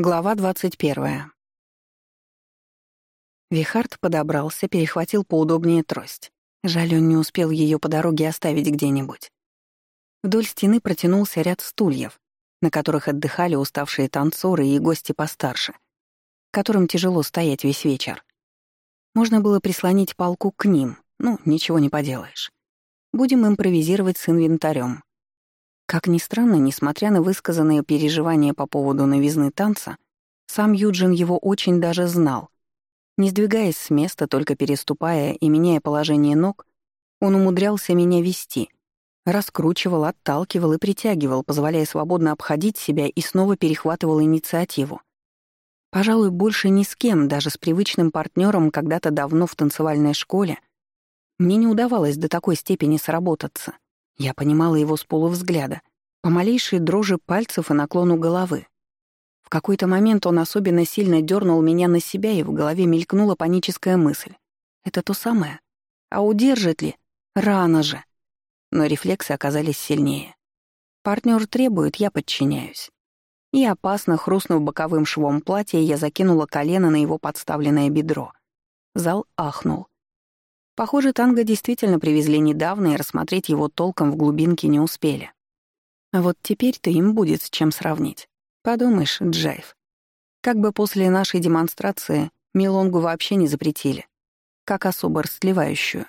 Глава 21. Вихард подобрался, перехватил поудобнее трость. Жаль, он не успел ее по дороге оставить где-нибудь. Вдоль стены протянулся ряд стульев, на которых отдыхали уставшие танцоры и гости постарше, которым тяжело стоять весь вечер. Можно было прислонить палку к ним, ну, ничего не поделаешь. Будем импровизировать с инвентарем. Как ни странно, несмотря на высказанные переживания по поводу новизны танца, сам Юджин его очень даже знал. Не сдвигаясь с места, только переступая и меняя положение ног, он умудрялся меня вести. Раскручивал, отталкивал и притягивал, позволяя свободно обходить себя и снова перехватывал инициативу. Пожалуй, больше ни с кем, даже с привычным партнером когда-то давно в танцевальной школе, мне не удавалось до такой степени сработаться — я понимала его с полувзгляда, по малейшей дрожи пальцев и наклону головы. В какой-то момент он особенно сильно дернул меня на себя, и в голове мелькнула паническая мысль. Это то самое. А удержит ли? Рано же. Но рефлексы оказались сильнее. Партнер требует, я подчиняюсь. И опасно хрустнув боковым швом платья, я закинула колено на его подставленное бедро. Зал ахнул. Похоже, танго действительно привезли недавно, и рассмотреть его толком в глубинке не успели. А вот теперь-то им будет с чем сравнить. Подумаешь, Джайв. Как бы после нашей демонстрации Милонгу вообще не запретили. Как особо расслевающую.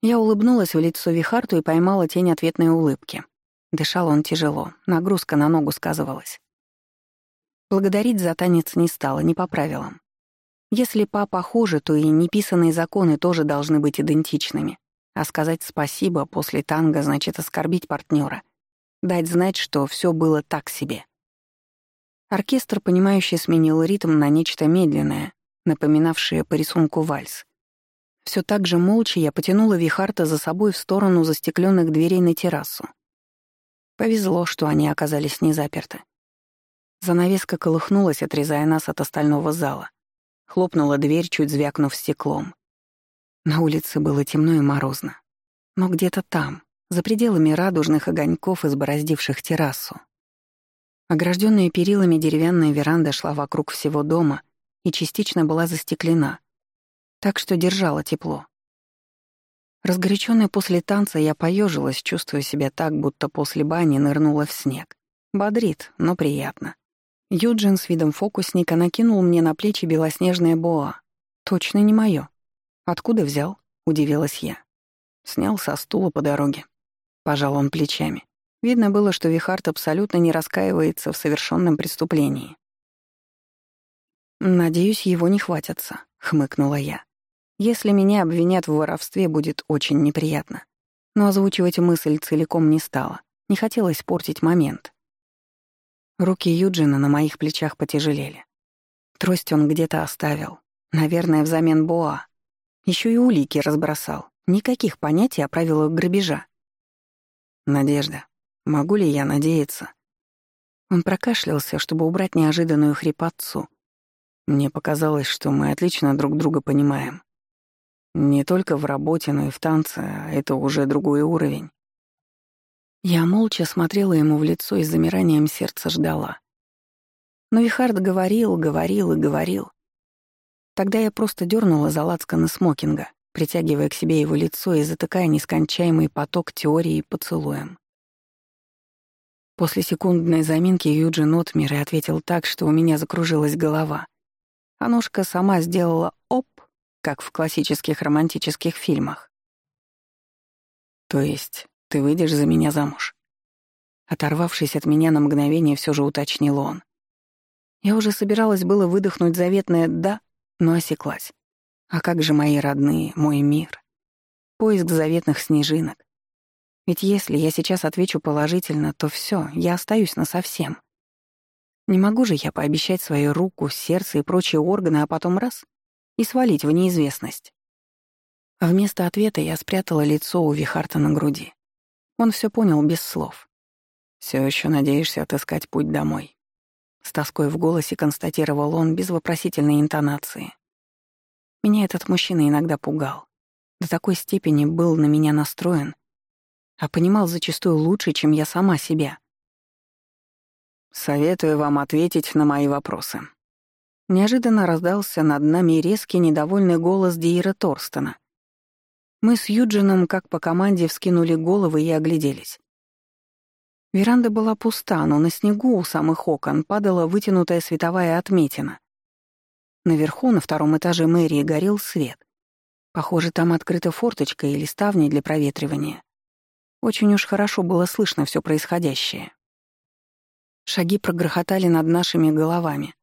Я улыбнулась в лицо Вихарту и поймала тень ответной улыбки. Дышал он тяжело, нагрузка на ногу сказывалась. Благодарить за танец не стало, не по правилам. Если папа хуже, то и неписанные законы тоже должны быть идентичными. А сказать спасибо после танго значит оскорбить партнера, дать знать, что все было так себе. Оркестр, понимающе сменил ритм на нечто медленное, напоминавшее по рисунку вальс. Все так же молча я потянула Вихарта за собой в сторону застекленных дверей на террасу. Повезло, что они оказались не заперты. Занавеска колыхнулась, отрезая нас от остального зала. Хлопнула дверь, чуть звякнув стеклом. На улице было темно и морозно. Но где-то там, за пределами радужных огоньков, избороздивших террасу. Огражденная перилами деревянная веранда шла вокруг всего дома и частично была застеклена, так что держала тепло. Разгоряченная после танца, я поежилась, чувствуя себя так, будто после бани нырнула в снег. Бодрит, но приятно. Юджин с видом фокусника накинул мне на плечи белоснежное боа. Точно не моё. Откуда взял? Удивилась я. Снял со стула по дороге. Пожал он плечами. Видно было, что Вихард абсолютно не раскаивается в совершенном преступлении. «Надеюсь, его не хватятся», — хмыкнула я. «Если меня обвинят в воровстве, будет очень неприятно». Но озвучивать мысль целиком не стала. Не хотелось портить момент. Руки Юджина на моих плечах потяжелели. Трость он где-то оставил. Наверное, взамен Боа. Еще и улики разбросал. Никаких понятий о правилах грабежа. «Надежда, могу ли я надеяться?» Он прокашлялся, чтобы убрать неожиданную хрипотцу. Мне показалось, что мы отлично друг друга понимаем. Не только в работе, но и в танце, а это уже другой уровень. Я молча смотрела ему в лицо и замиранием сердца ждала. Но Вихард говорил, говорил и говорил. Тогда я просто дернула за лацканы смокинга, притягивая к себе его лицо и затыкая нескончаемый поток теории поцелуем. После секундной заминки Юджин отмер и ответил так, что у меня закружилась голова. А ножка сама сделала «оп», как в классических романтических фильмах. То есть ты выйдешь за меня замуж?» Оторвавшись от меня на мгновение, все же уточнил он. Я уже собиралась было выдохнуть заветное «да», но осеклась. А как же мои родные, мой мир? Поиск заветных снежинок. Ведь если я сейчас отвечу положительно, то все, я остаюсь насовсем. Не могу же я пообещать свою руку, сердце и прочие органы, а потом раз — и свалить в неизвестность. Вместо ответа я спрятала лицо у Вихарта на груди. Он все понял без слов. Все еще надеешься отыскать путь домой?» С тоской в голосе констатировал он без вопросительной интонации. Меня этот мужчина иногда пугал. До такой степени был на меня настроен, а понимал зачастую лучше, чем я сама себя. Советую вам ответить на мои вопросы. Неожиданно раздался над нами резкий недовольный голос Диира Торстона. Мы с Юджином, как по команде, вскинули головы и огляделись. Веранда была пуста, но на снегу у самых окон падала вытянутая световая отметина. Наверху, на втором этаже мэрии, горел свет. Похоже, там открыта форточка или ставни для проветривания. Очень уж хорошо было слышно все происходящее. Шаги прогрохотали над нашими головами.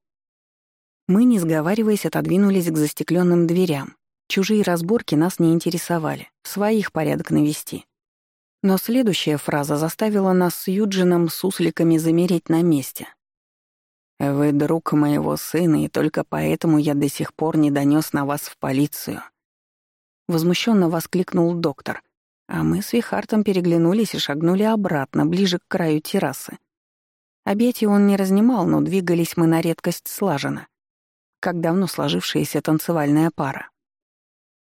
Мы, не сговариваясь, отодвинулись к застекленным дверям. Чужие разборки нас не интересовали, своих порядок навести. Но следующая фраза заставила нас с Юджином сусликами замереть на месте. «Вы друг моего сына, и только поэтому я до сих пор не донес на вас в полицию». Возмущенно воскликнул доктор, а мы с Вихартом переглянулись и шагнули обратно, ближе к краю террасы. Объятий он не разнимал, но двигались мы на редкость слаженно, как давно сложившаяся танцевальная пара.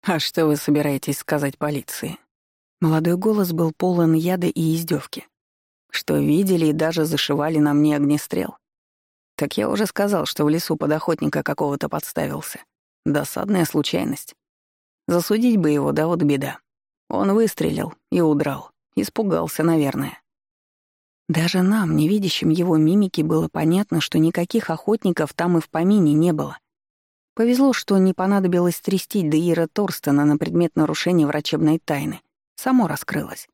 «А что вы собираетесь сказать полиции?» Молодой голос был полон яда и издевки. Что видели и даже зашивали на мне огнестрел. Так я уже сказал, что в лесу под охотника какого-то подставился. Досадная случайность. Засудить бы его, да вот беда. Он выстрелил и удрал. Испугался, наверное. Даже нам, не видящим его мимики, было понятно, что никаких охотников там и в помине не было. Повезло, что не понадобилось трястить Деира Торстена на предмет нарушения врачебной тайны само раскрылось.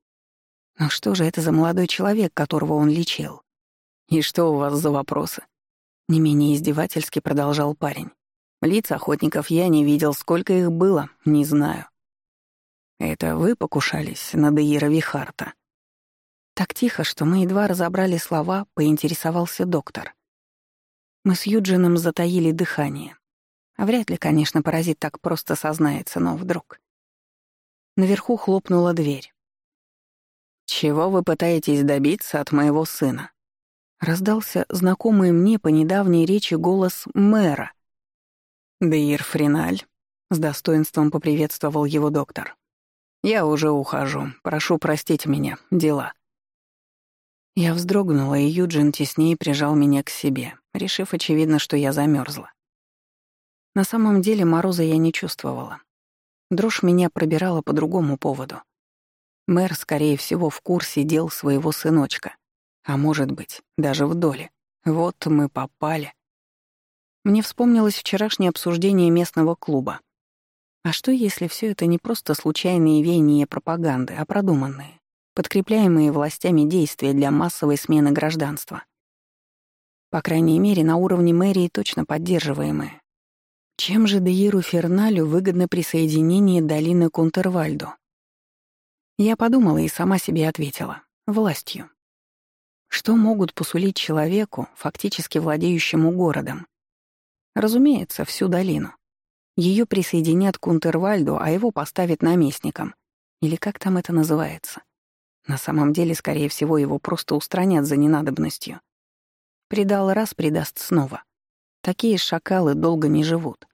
Но что же это за молодой человек, которого он лечил? «И что у вас за вопросы?» Не менее издевательски продолжал парень. Лиц охотников я не видел, сколько их было, не знаю. Это вы покушались на Деира Вихарта? Так тихо, что мы едва разобрали слова, поинтересовался доктор. Мы с Юджином затаили дыхание. А вряд ли, конечно, паразит так просто сознается, но вдруг. Наверху хлопнула дверь. «Чего вы пытаетесь добиться от моего сына?» Раздался знакомый мне по недавней речи голос мэра. «Деир Фриналь», — с достоинством поприветствовал его доктор. «Я уже ухожу. Прошу простить меня. Дела». Я вздрогнула, и Юджин теснее прижал меня к себе, решив, очевидно, что я замерзла. На самом деле мороза я не чувствовала. Дрожь меня пробирала по другому поводу. Мэр, скорее всего, в курсе дел своего сыночка. А может быть, даже в доле. Вот мы попали. Мне вспомнилось вчерашнее обсуждение местного клуба. А что, если все это не просто случайные веяния пропаганды, а продуманные, подкрепляемые властями действия для массовой смены гражданства? По крайней мере, на уровне мэрии точно поддерживаемые. Чем же Деиру Ферналю выгодно присоединение долины к Унтервальду? Я подумала и сама себе ответила. Властью. Что могут посулить человеку, фактически владеющему городом? Разумеется, всю долину. Ее присоединят к Унтервальду, а его поставят наместником. Или как там это называется? На самом деле, скорее всего, его просто устранят за ненадобностью. Предал раз, предаст снова. Такие шакалы долго не живут.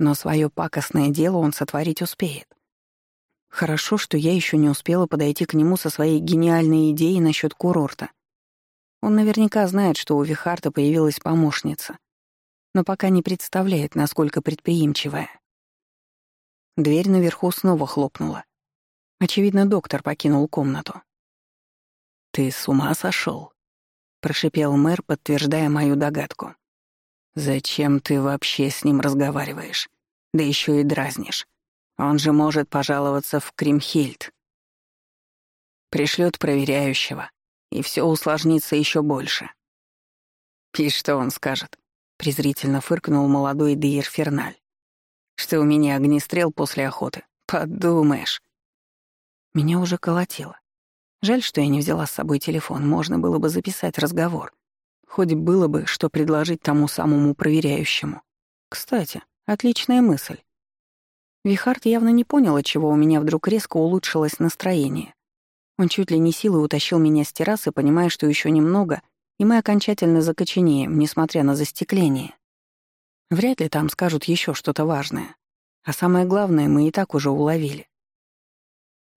Но свое пакостное дело он сотворить успеет. Хорошо, что я еще не успела подойти к нему со своей гениальной идеей насчет курорта. Он наверняка знает, что у Вихарта появилась помощница, но пока не представляет, насколько предприимчивая. Дверь наверху снова хлопнула. Очевидно, доктор покинул комнату. «Ты с ума сошел? прошипел мэр, подтверждая мою догадку. «Зачем ты вообще с ним разговариваешь? Да еще и дразнишь. Он же может пожаловаться в Кримхильд. Пришлет проверяющего, и все усложнится еще больше». «И что он скажет?» — презрительно фыркнул молодой Дейр Ферналь. «Что у меня огнестрел после охоты? Подумаешь». Меня уже колотило. Жаль, что я не взяла с собой телефон, можно было бы записать разговор. Хоть было бы, что предложить тому самому проверяющему. Кстати, отличная мысль. Вихард явно не понял, отчего у меня вдруг резко улучшилось настроение. Он чуть ли не силой утащил меня с террасы, понимая, что еще немного, и мы окончательно закоченеем, несмотря на застекление. Вряд ли там скажут еще что-то важное. А самое главное, мы и так уже уловили.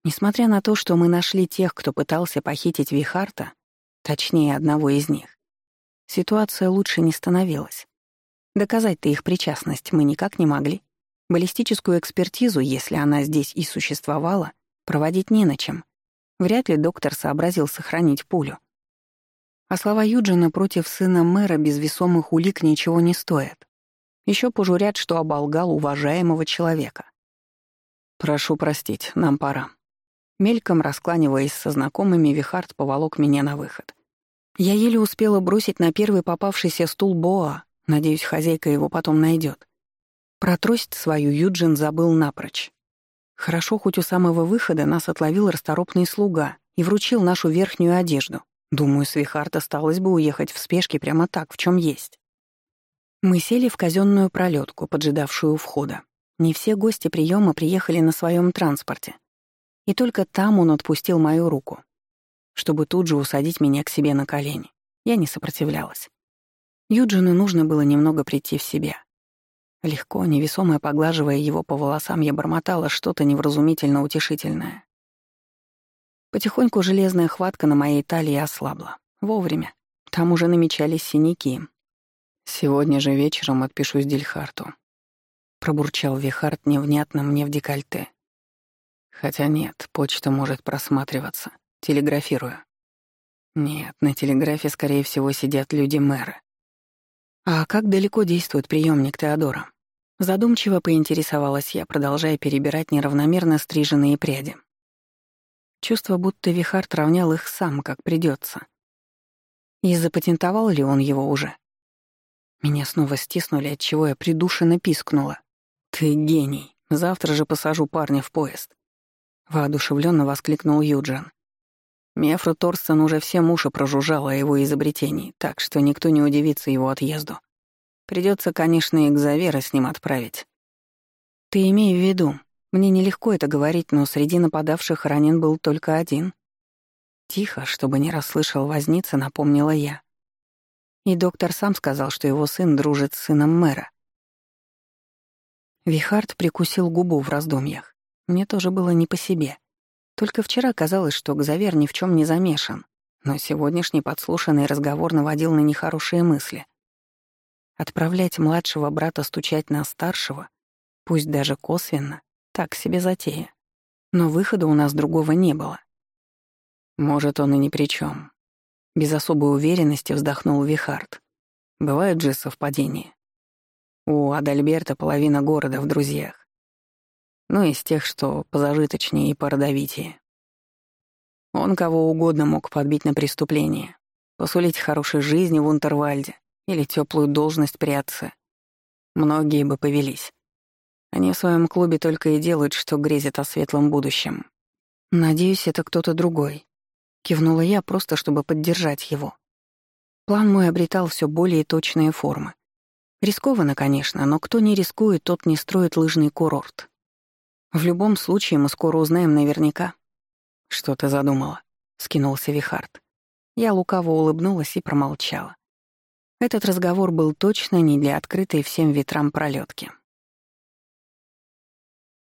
Несмотря на то, что мы нашли тех, кто пытался похитить Вихарта, точнее, одного из них, Ситуация лучше не становилась. Доказать-то их причастность мы никак не могли. Баллистическую экспертизу, если она здесь и существовала, проводить не на чем. Вряд ли доктор сообразил сохранить пулю. А слова Юджина против сына мэра без весомых улик ничего не стоят. Еще пожурят, что оболгал уважаемого человека. «Прошу простить, нам пора». Мельком раскланиваясь со знакомыми, Вихард поволок меня на выход. Я еле успела бросить на первый попавшийся стул Боа, надеюсь, хозяйка его потом найдет. Про трость свою Юджин забыл напрочь. Хорошо, хоть у самого выхода нас отловил расторопный слуга и вручил нашу верхнюю одежду. Думаю, Свихард осталось бы уехать в спешке прямо так, в чем есть. Мы сели в казенную пролетку, поджидавшую у входа. Не все гости приема приехали на своем транспорте. И только там он отпустил мою руку, чтобы тут же усадить меня к себе на колени. Я не сопротивлялась. Юджину нужно было немного прийти в себя. Легко, невесомо поглаживая его по волосам, я бормотала что-то невразумительно утешительное. Потихоньку железная хватка на моей талии ослабла. Вовремя. Там уже намечались синяки. «Сегодня же вечером отпишусь Дильхарту», — пробурчал Вихард невнятно мне в декольте. «Хотя нет, почта может просматриваться. Телеграфирую». «Нет, на телеграфе, скорее всего, сидят люди-мэры». «А как далеко действует приемник Теодора?» Задумчиво поинтересовалась я, продолжая перебирать неравномерно стриженные пряди. Чувство, будто Вихард равнял их сам, как придется. И запатентовал ли он его уже? Меня снова стиснули, от чего я придушенно пискнула. «Ты гений. Завтра же посажу парня в поезд». Воодушевленно воскликнул Юджин. Мефру Торстен уже все уши прожужжала о его изобретении, так что никто не удивится его отъезду. Придется, конечно, и к Завера с ним отправить. Ты имей в виду, мне нелегко это говорить, но среди нападавших ранен был только один. Тихо, чтобы не расслышал возница, напомнила я. И доктор сам сказал, что его сын дружит с сыном мэра. Вихард прикусил губу в раздумьях. Мне тоже было не по себе. Только вчера казалось, что Гзавер ни в чем не замешан, но сегодняшний подслушанный разговор наводил на нехорошие мысли. Отправлять младшего брата стучать на старшего, пусть даже косвенно, так себе затея. Но выхода у нас другого не было. Может, он и ни при чем. Без особой уверенности вздохнул Вихард. Бывают же совпадения. У Адальберта половина города в друзьях. Ну, из тех, что позажиточнее и породовитее. Он кого угодно мог подбить на преступление, посулить хорошей жизни в Унтервальде или теплую должность при отце. Многие бы повелись. Они в своем клубе только и делают, что грезят о светлом будущем. Надеюсь, это кто-то другой. Кивнула я просто, чтобы поддержать его. План мой обретал все более точные формы. Рискованно, конечно, но кто не рискует, тот не строит лыжный курорт. В любом случае мы скоро узнаем наверняка. Что ты задумала? скинулся Вихард. Я лукаво улыбнулась и промолчала. Этот разговор был точно не для открытой всем ветрам пролетки.